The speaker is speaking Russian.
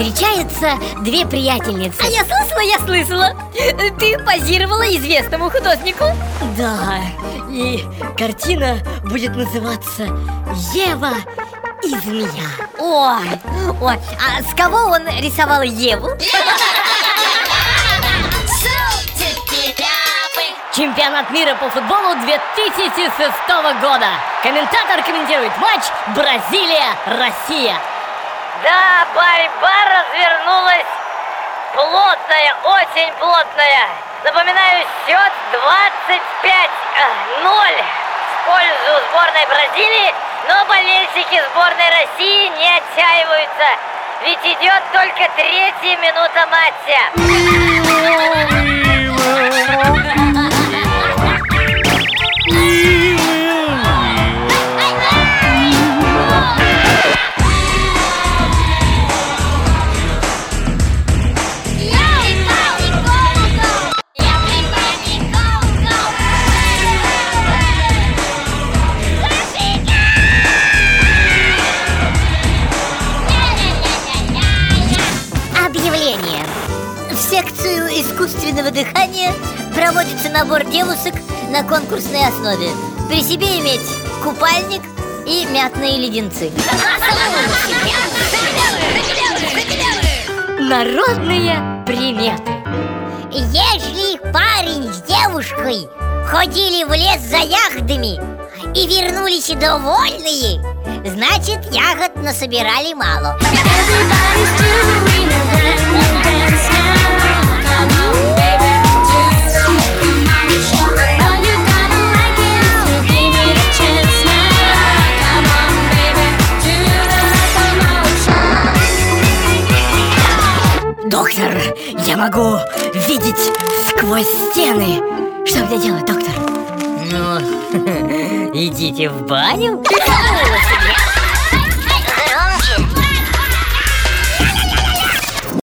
было две приятельницы. А я слышала, я слышала. Ты позировала известному художнику? Да, и картина будет называться «Ева и змея» Ой, ой, а с кого он рисовал Еву? Чемпионат мира по футболу 2006 года. Комментатор комментирует матч Бразилия-Россия Да, борьба развернулась. Плотная, очень плотная. Напоминаю, счет 25-0 в пользу сборной Бразилии Но болельщики сборной России не отчаиваются. Ведь идет только третья минута матча секцию искусственного дыхания проводится набор девушек на конкурсной основе. При себе иметь купальник и мятные леденцы. Народные приметы. Если парень с девушкой ходили в лес за ягодами и вернулись довольные, значит ягод насобирали мало Доктор, я могу видеть сквозь стены Что мне делать, доктор? Ну, идите в баню